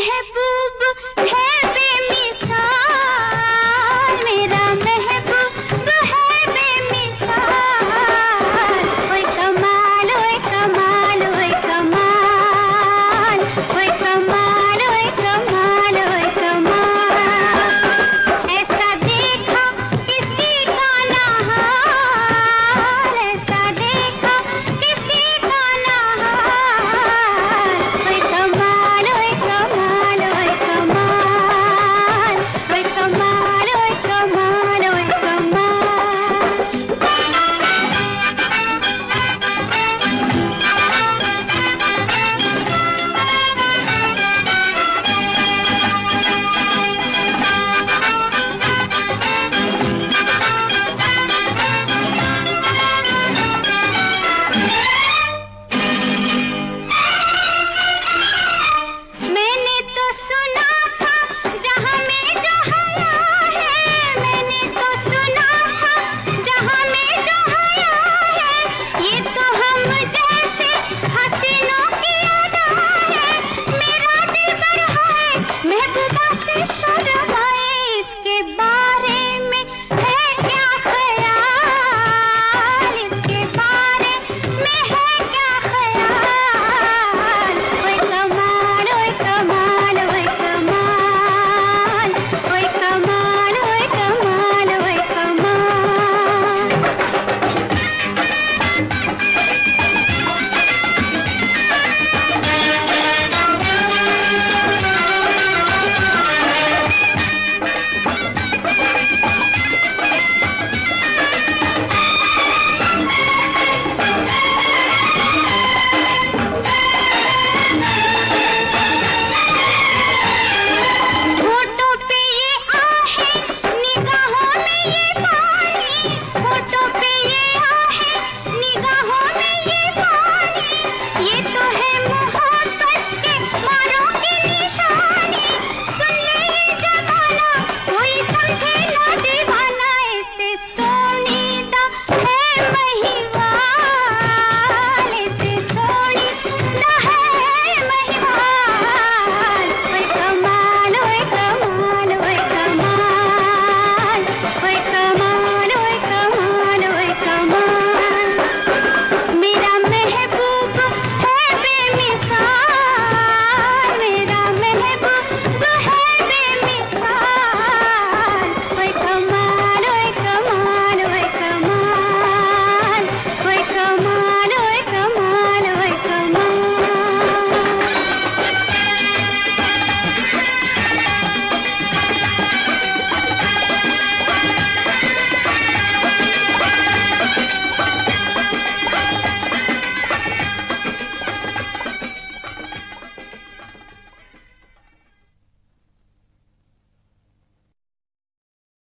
महबूब है